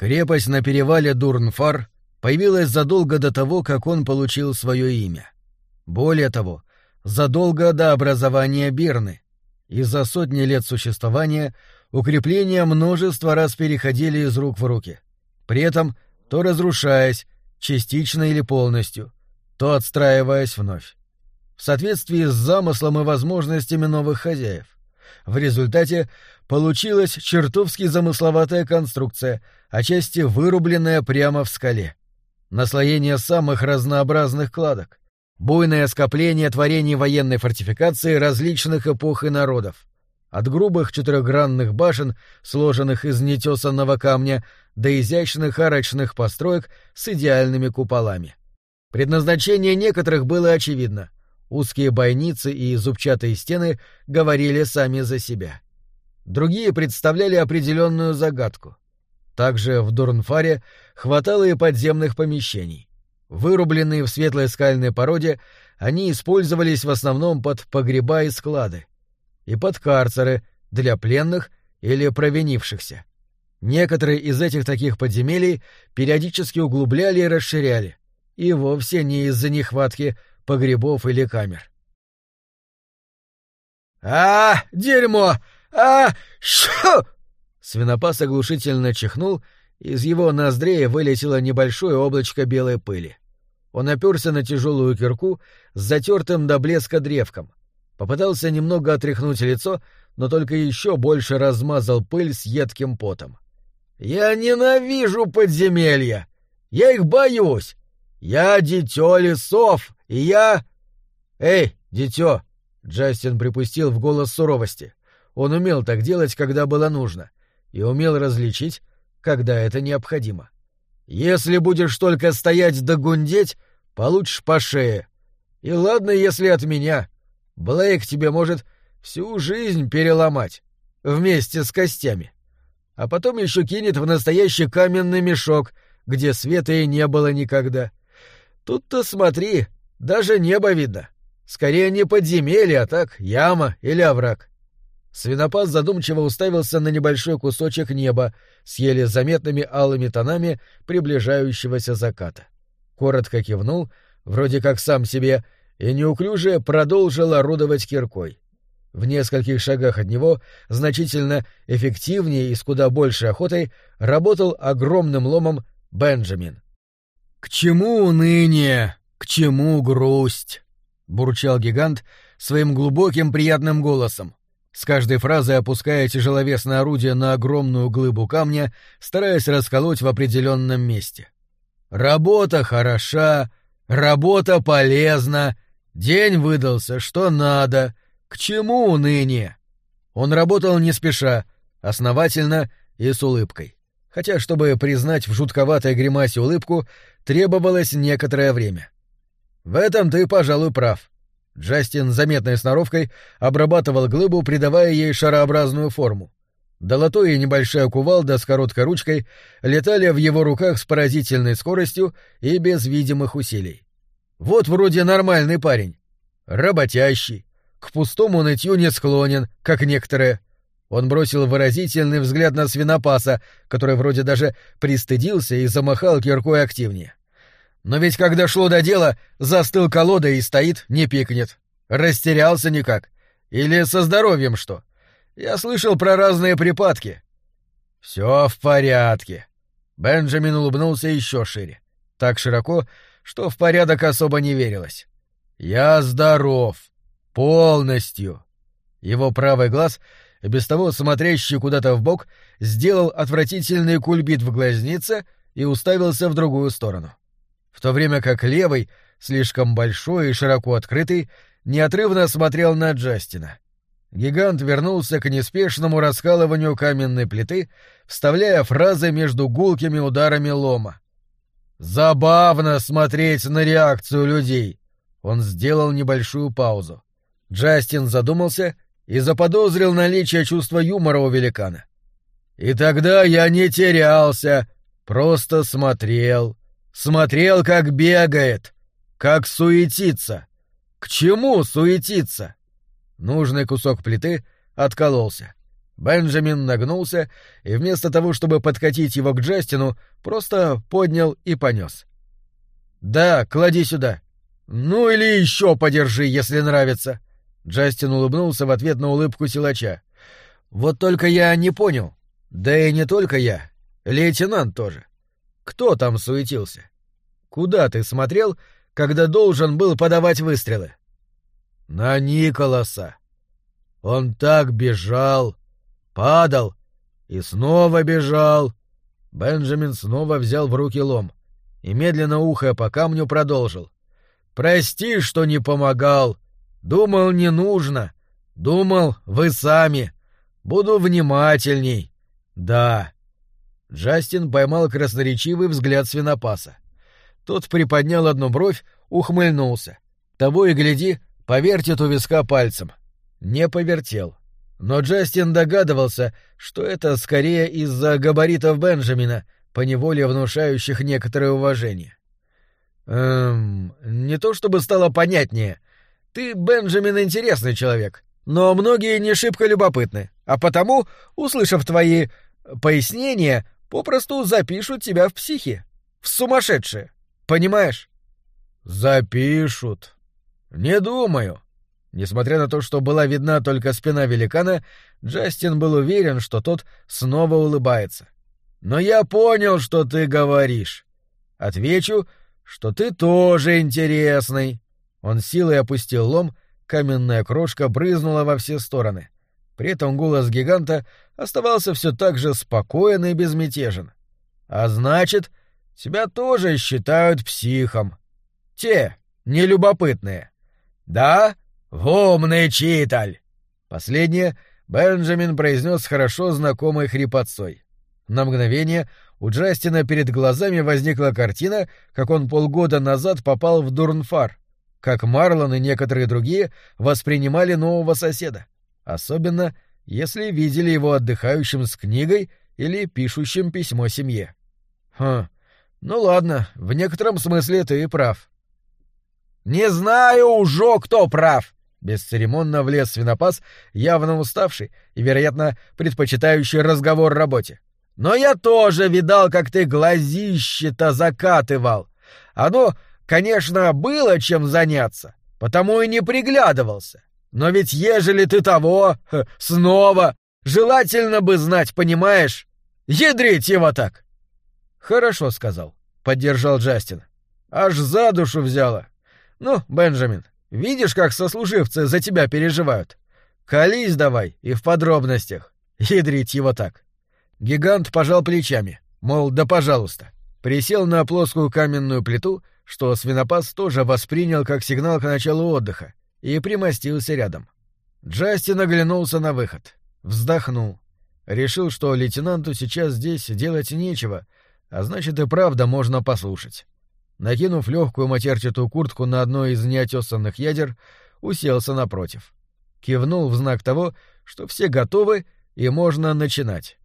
Крепость на перевале Дурнфар появилась задолго до того, как он получил свое имя. Более того, задолго до образования Бирны. И за сотни лет существования укрепления множество раз переходили из рук в руки. При этом то разрушаясь, частично или полностью, то отстраиваясь вновь. В соответствии с замыслом и возможностями новых хозяев. В результате получилась чертовски замысловатая конструкция, отчасти вырубленная прямо в скале. Наслоение самых разнообразных кладок. Буйное скопление творений военной фортификации различных эпох и народов. От грубых четырехгранных башен, сложенных из нетесанного камня, до изящных арочных построек с идеальными куполами. Предназначение некоторых было очевидно. Узкие бойницы и зубчатые стены говорили сами за себя. Другие представляли определенную загадку. Также в Дурнфаре хватало и подземных помещений. Вырубленные в светлой скальной породе, они использовались в основном под погреба и склады, и под карцеры для пленных или провинившихся. Некоторые из этих таких подземелий периодически углубляли и расширяли, и вовсе не из-за нехватки погребов или камер. «А, дерьмо! А, шу!» Свинопас оглушительно чихнул, из его ноздрей вылетело небольшое облачко белой пыли. Он оперся на тяжелую кирку с затертым до блеска древком. Попытался немного отряхнуть лицо, но только еще больше размазал пыль с едким потом. «Я ненавижу подземелья! Я их боюсь! Я дитё лесов, и я...» «Эй, дитё!» — Джастин припустил в голос суровости. Он умел так делать, когда было нужно, и умел различить, когда это необходимо. Если будешь только стоять да гундеть, получишь по шее. И ладно, если от меня. Блейк тебе может всю жизнь переломать. Вместе с костями. А потом еще кинет в настоящий каменный мешок, где света и не было никогда. Тут-то смотри, даже небо видно. Скорее не подземелье, а так яма или овраг. Свинопас задумчиво уставился на небольшой кусочек неба с еле заметными алыми тонами приближающегося заката. Коротко кивнул, вроде как сам себе, и неуклюже продолжил орудовать киркой. В нескольких шагах от него, значительно эффективнее и с куда большей охотой, работал огромным ломом Бенджамин. «К чему уныние? К чему грусть?» — бурчал гигант своим глубоким приятным голосом с каждой фразой опуская тяжеловесное орудие на огромную глыбу камня, стараясь расколоть в определенном месте. «Работа хороша, работа полезна, день выдался, что надо, к чему уныние?» Он работал не спеша, основательно и с улыбкой. Хотя, чтобы признать в жутковатой гримасе улыбку, требовалось некоторое время. «В этом ты, пожалуй, прав. Джастин заметной сноровкой обрабатывал глыбу, придавая ей шарообразную форму. Долотой и небольшая кувалда с короткой ручкой летали в его руках с поразительной скоростью и без видимых усилий. Вот вроде нормальный парень. Работящий. К пустому нытью не склонен, как некоторые. Он бросил выразительный взгляд на свинопаса, который вроде даже пристыдился и замахал киркой активнее. Но ведь когда шло до дела, застыл колодой и стоит, не пикнет. Растерялся никак. Или со здоровьем что? Я слышал про разные припадки. Все в порядке. Бенджамин улыбнулся еще шире. Так широко, что в порядок особо не верилось. Я здоров. Полностью. Его правый глаз, без того смотрящий куда-то в бок, сделал отвратительный кульбит в глазнице и уставился в другую сторону в то время как левый, слишком большой и широко открытый, неотрывно смотрел на Джастина. Гигант вернулся к неспешному раскалыванию каменной плиты, вставляя фразы между гулкими ударами лома. «Забавно смотреть на реакцию людей!» Он сделал небольшую паузу. Джастин задумался и заподозрил наличие чувства юмора у великана. «И тогда я не терялся, просто смотрел, Смотрел, как бегает, как суетится. К чему суетиться? Нужный кусок плиты откололся. Бенджамин нагнулся и вместо того, чтобы подкатить его к Джастину, просто поднял и понес. «Да, клади сюда. Ну или еще подержи, если нравится». Джастин улыбнулся в ответ на улыбку силача. «Вот только я не понял. Да и не только я. Лейтенант тоже. Кто там суетился? Куда ты смотрел, когда должен был подавать выстрелы?» «На Николаса. Он так бежал, падал и снова бежал». Бенджамин снова взял в руки лом и, медленно ухая по камню, продолжил. «Прости, что не помогал. Думал, не нужно. Думал, вы сами. Буду внимательней. Да». Джастин поймал красноречивый взгляд свинопаса. Тот приподнял одну бровь, ухмыльнулся. Того и гляди, повертит у виска пальцем. Не повертел. Но Джастин догадывался, что это скорее из-за габаритов Бенджамина — поневоле внушающих некоторое уважение. Эм, не то чтобы стало понятнее. Ты, Бенджамин, интересный человек, но многие не шибко любопытны, а потому, услышав твои пояснения, попросту запишут тебя в психи, в сумасшедшие. Понимаешь? Запишут. Не думаю. Несмотря на то, что была видна только спина великана, Джастин был уверен, что тот снова улыбается. — но я понял, что ты говоришь. Отвечу, что ты тоже интересный. Он силой опустил лом, каменная крошка брызнула во все стороны. При этом голос гиганта оставался все так же спокоен и безмятежен. А значит, тебя тоже считают психом. Те, нелюбопытные. Да, умный читаль. Последнее Бенджамин произнес хорошо знакомой хрипотцой. На мгновение у Джастина перед глазами возникла картина, как он полгода назад попал в Дурнфар, как Марлон и некоторые другие воспринимали нового соседа, особенно если видели его отдыхающим с книгой или пишущим письмо семье. Хм, ну ладно, в некотором смысле ты прав. «Не знаю уже, кто прав!» Бесцеремонно влез свинопас, явно уставший и, вероятно, предпочитающий разговор работе. Но я тоже видал, как ты глазище-то закатывал. Оно, конечно, было чем заняться, потому и не приглядывался. Но ведь ежели ты того, снова, желательно бы знать, понимаешь? Ядрить его так!» «Хорошо», — сказал, — поддержал Джастин. «Аж за душу взяло. Ну, Бенджамин, видишь, как сослуживцы за тебя переживают? Колись давай и в подробностях. Ядрить его так». Гигант пожал плечами, мол, да пожалуйста. Присел на плоскую каменную плиту, что свинопас тоже воспринял как сигнал к началу отдыха, и примостился рядом. Джастин оглянулся на выход. Вздохнул. Решил, что лейтенанту сейчас здесь делать нечего, а значит и правда можно послушать. Накинув легкую матерчатую куртку на одно из неотесанных ядер, уселся напротив. Кивнул в знак того, что все готовы и можно начинать.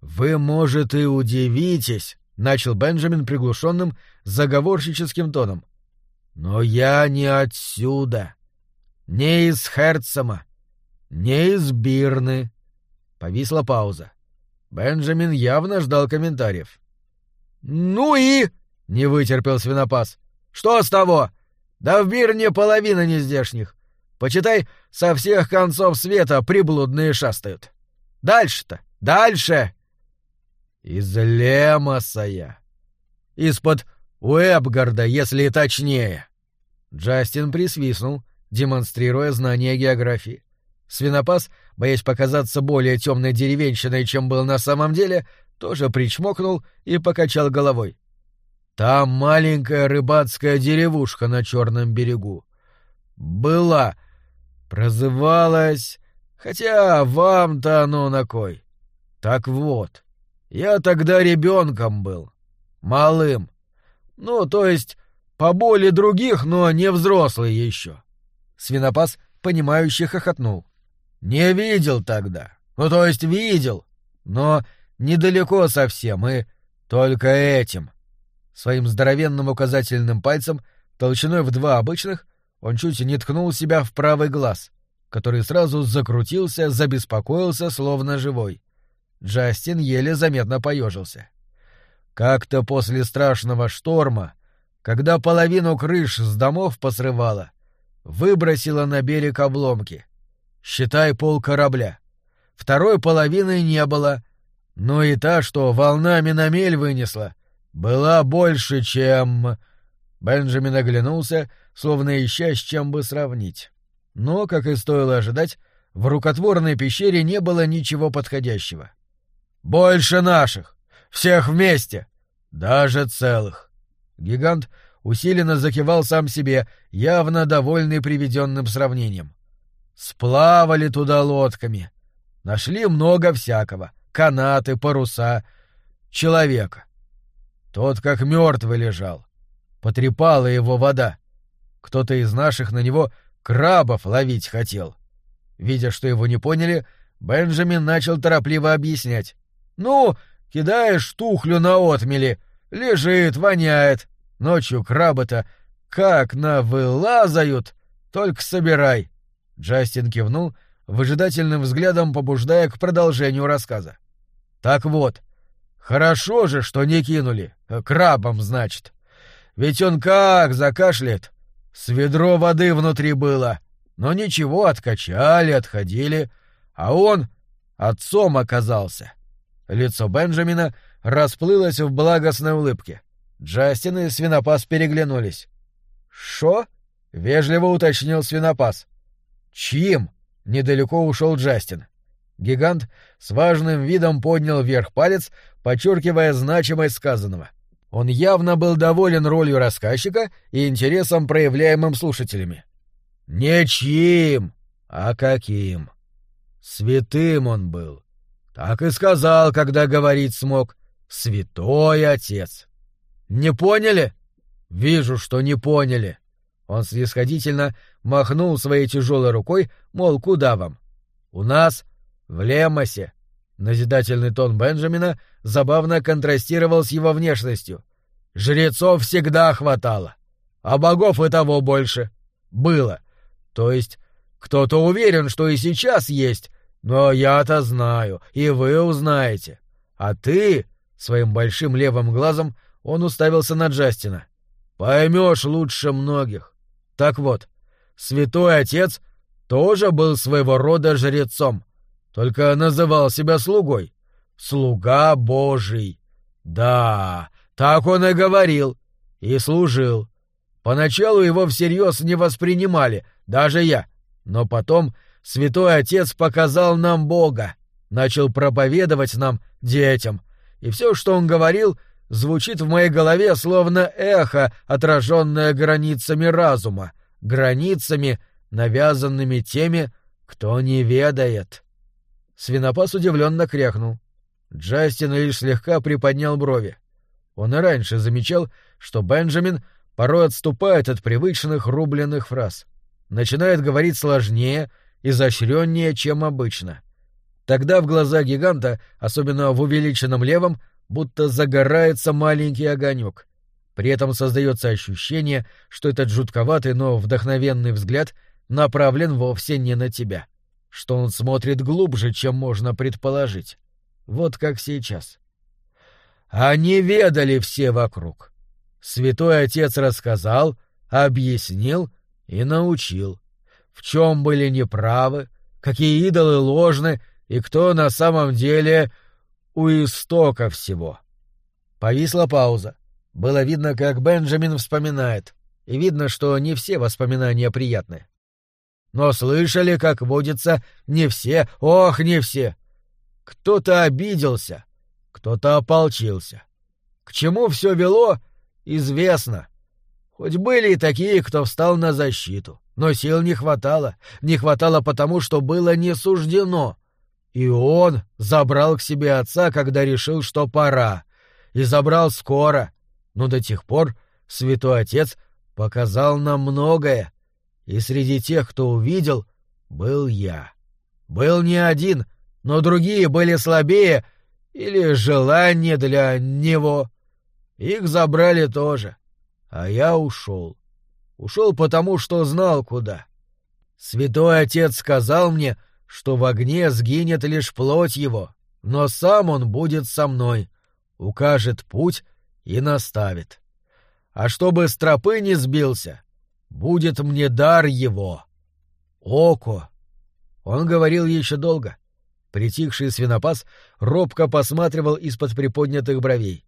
«Вы, может, и удивитесь», — начал Бенджамин приглушенным, заговорщическим тоном. «Но я не отсюда, не из Херцема, не из Бирны». Повисла пауза. Бенджамин явно ждал комментариев. «Ну и...» — не вытерпел свинопас. «Что с того? Да в Бирне половина нездешних. Почитай, со всех концов света приблудные шастают. Дальше-то, дальше!» Из Лемоса я. Из-под Уэбгарда, если точнее. Джастин присвистнул, демонстрируя знание географии. Свинопас, боясь показаться более темной деревенщиной, чем был на самом деле, тоже причмокнул и покачал головой. Там маленькая рыбацкая деревушка на черном берегу. Была. Прозывалась... Хотя вам-то оно на кой. Так вот, я тогда ребенком был. Малым. Ну, то есть, поболее других, но не взрослый еще. Свинопас, понимающе хохотнул. Не видел тогда. Ну, то есть, видел. Но недалеко совсем, и только этим. Своим здоровенным указательным пальцем, толщиной в два обычных, он чуть не ткнул себя в правый глаз. который сразу закрутился, забеспокоился, словно живой. Джастин еле заметно поежился. Как-то после страшного шторма, когда половину крыш с домов посрывало, выбросило на берег обломки. Считай пол корабля. Второй половины не было, но и та, что волнами на мель вынесла, была больше, чем... Бенджамин оглянулся, словно ища с чем бы сравнить. Но, как и стоило ожидать, в рукотворной пещере не было ничего подходящего. «Больше наших! Всех вместе! Даже целых!» Гигант усиленно закивал сам себе, явно довольный приведенным сравнением. «Сплавали туда лодками. Нашли много всякого. Канаты, паруса. Человека. Тот как мертвый лежал. Потрепала его вода. Кто-то из наших на него крабов ловить хотел. Видя, что его не поняли, Бенджамин начал торопливо объяснять. «Ну, кидаешь тухлю на отмели, лежит, воняет. Ночью крабы-то как навылазают, только собирай». Джастин кивнул, выжидательным взглядом побуждая к продолжению рассказа. «Так вот, хорошо же, что не кинули, крабом, значит. Ведь он как закашляет, с ведро воды внутри было, но ничего, откачали, отходили, а он отцом оказался». Лицо Бенджамина расплылось в благостной улыбке. Джастин и Свинопас переглянулись. «Шо?» — вежливо уточнил Свинопас. «Чьим?» — недалеко ушел Джастин. Гигант с важным видом поднял вверх палец, подчеркивая значимость сказанного. Он явно был доволен ролью рассказчика и интересом, проявляемым слушателями. «Не чьим, а каким. Святым он был. Так и сказал, когда говорить смог. Святой отец. Не поняли? Вижу, что не поняли. Он снисходительно махнул своей тяжелой рукой, мол, куда вам? У нас в Лемосе. Назидательный тон Бенджамина забавно контрастировал с его внешностью. Жрецов всегда хватало, а богов и того больше. Было. То есть кто-то уверен, что и сейчас есть, но я-то знаю, и вы узнаете. А ты, своим большим левым глазом, он уставился на Джастина. Поймешь лучше многих. Так вот, святой отец тоже был своего рода жрецом, только называл себя слугой. Слуга Божий. Да, так он и говорил. И служил. Поначалу его всерьез не воспринимали, даже я. Но потом Святой Отец показал нам Бога, начал проповедовать нам, детям, и все, что он говорил, звучит в моей голове словно эхо, отраженное границами разума, границами, навязанными теми, кто не ведает. Свинопас удивленно крякнул. Джастин лишь слегка приподнял брови. Он и раньше замечал, что Бенджамин порой отступает от привычных рубленных фраз. Начинает говорить сложнее — изощреннее, чем обычно. Тогда в глаза гиганта, особенно в увеличенном левом, будто загорается маленький огонек. При этом создается ощущение, что этот жутковатый, но вдохновенный взгляд направлен вовсе не на тебя, что он смотрит глубже, чем можно предположить. Вот как сейчас. Они ведали все вокруг. Святой Отец рассказал, объяснил и научил в чем были неправы, какие идолы ложны и кто на самом деле у истока всего. Повисла пауза. Было видно, как Бенджамин вспоминает, и видно, что не все воспоминания приятны. Но слышали, как водится, не все, ох, не все. Кто-то обиделся, кто-то ополчился. К чему все вело, известно. Хоть были и такие, кто встал на защиту. Но сил не хватало. Не хватало потому, что было не суждено. И он забрал к себе отца, когда решил, что пора. И забрал скоро. Но до тех пор святой отец показал нам многое. И среди тех, кто увидел, был я. Был не один, но другие были слабее или желание для него. Их забрали тоже. А я ушел. Ушел потому, что знал куда. Святой Отец сказал мне, что в огне сгинет лишь плоть его, но сам он будет со мной, укажет путь и наставит. А чтобы с тропы не сбился, будет мне дар его. Око. Он говорил еще долго. Притихший свинопас робко посматривал из-под приподнятых бровей.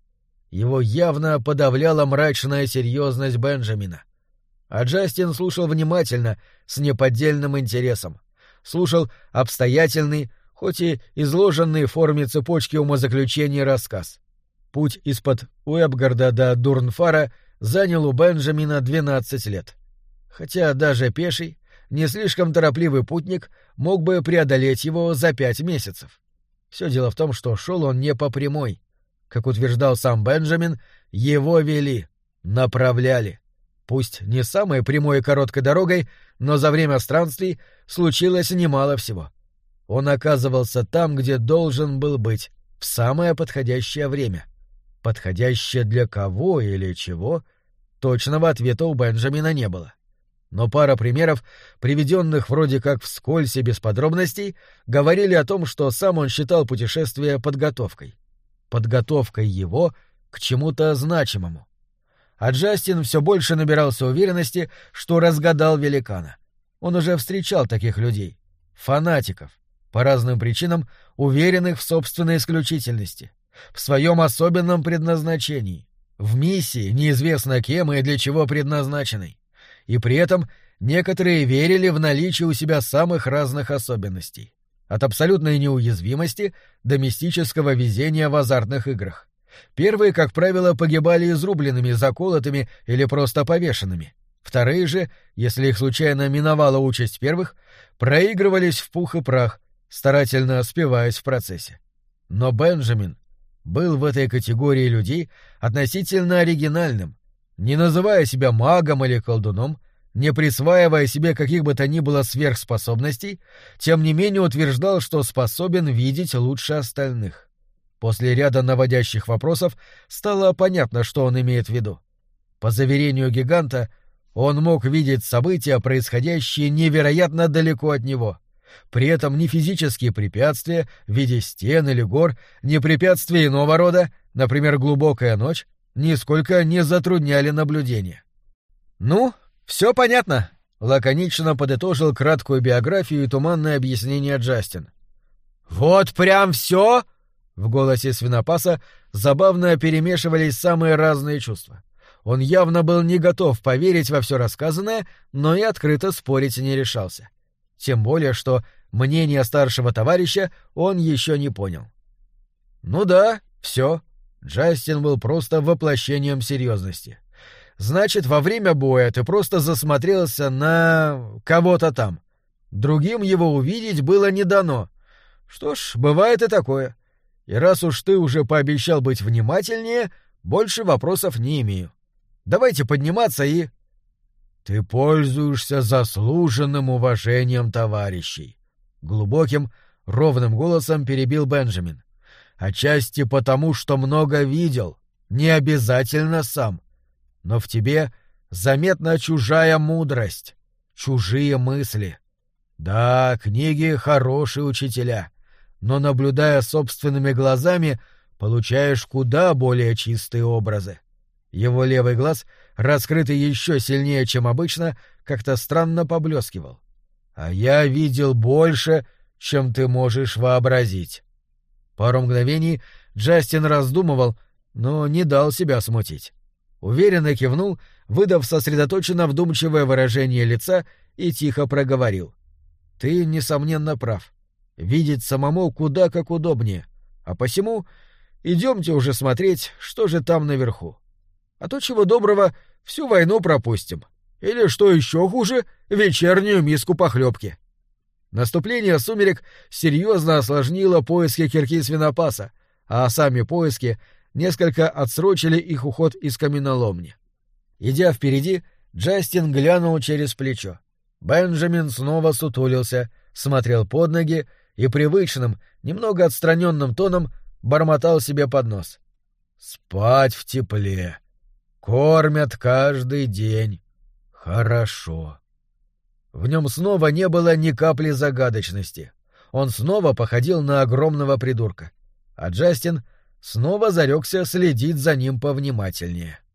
Его явно подавляла мрачная серьезность Бенджамина. А Джастин слушал внимательно, с неподдельным интересом. Слушал обстоятельный, хоть и изложенный в форме цепочки умозаключений рассказ. Путь из-под Уэбгарда до Дурнфара занял у Бенджамина 12 лет. Хотя даже пеший, не слишком торопливый путник мог бы преодолеть его за пять месяцев. Все дело в том, что шел он не по прямой. Как утверждал сам Бенджамин, его вели, направляли. Пусть не самой прямой и короткой дорогой, но за время странствий случилось немало всего. Он оказывался там, где должен был быть, в самое подходящее время. Подходящее для кого или чего, точного ответа у Бенджамина не было. Но пара примеров, приведенных вроде как вскользь и без подробностей, говорили о том, что сам он считал путешествие подготовкой. Подготовкой его к чему-то значимому а Джастин все больше набирался уверенности, что разгадал великана. Он уже встречал таких людей, фанатиков, по разным причинам уверенных в собственной исключительности, в своем особенном предназначении, в миссии, неизвестно кем и для чего предназначенной. И при этом некоторые верили в наличие у себя самых разных особенностей. От абсолютной неуязвимости до мистического везения в азартных играх. Первые, как правило, погибали изрубленными, заколотыми или просто повешенными. Вторые же, если их случайно миновала участь первых, проигрывались в пух и прах, старательно спиваясь в процессе. Но Бенджамин был в этой категории людей относительно оригинальным, не называя себя магом или колдуном, не присваивая себе каких бы то ни было сверхспособностей, тем не менее утверждал, что способен видеть лучше остальных. После ряда наводящих вопросов стало понятно, что он имеет в виду. По заверению гиганта, он мог видеть события, происходящие невероятно далеко от него. При этом ни физические препятствия в виде стен или гор, ни препятствия иного рода, например, глубокая ночь, нисколько не затрудняли наблюдение. «Ну, все понятно», — лаконично подытожил краткую биографию и туманное объяснение Джастин. «Вот прям все?» В голосе свинопаса забавно перемешивались самые разные чувства. Он явно был не готов поверить во все рассказанное, но и открыто спорить не решался. Тем более, что мнение старшего товарища он еще не понял. Ну да, все. Джастин был просто воплощением серьезности. Значит, во время боя ты просто засмотрелся на кого-то там. Другим его увидеть было не дано. Что ж, бывает и такое. И раз уж ты уже пообещал быть внимательнее, больше вопросов не имею. Давайте подниматься и... Ты пользуешься заслуженным уважением товарищей. Глубоким, ровным голосом перебил Бенджамин. Отчасти потому, что много видел, не обязательно сам. Но в тебе заметна чужая мудрость, чужие мысли. Да, книги — хорошие учителя — но, наблюдая собственными глазами, получаешь куда более чистые образы. Его левый глаз, раскрытый еще сильнее, чем обычно, как-то странно поблескивал. А я видел больше, чем ты можешь вообразить. Пару мгновений Джастин раздумывал, но не дал себя смутить. Уверенно кивнул, выдав сосредоточенно вдумчивое выражение лица и тихо проговорил. — Ты, несомненно, прав. Видеть самому куда как удобнее, а посему идемте уже смотреть, что же там наверху. А то чего доброго, всю войну пропустим. Или, что еще хуже, вечернюю миску похлебки. Наступление сумерек серьезно осложнило поиски кирки свинопаса, а сами поиски несколько отсрочили их уход из каменоломни. Идя впереди, Джастин глянул через плечо. Бенджамин снова сутулился, смотрел под ноги и привычным, немного отстраненным тоном бормотал себе под нос. «Спать в тепле. Кормят каждый день. Хорошо». В нем снова не было ни капли загадочности. Он снова походил на огромного придурка. А Джастин снова зарекся следить за ним повнимательнее. —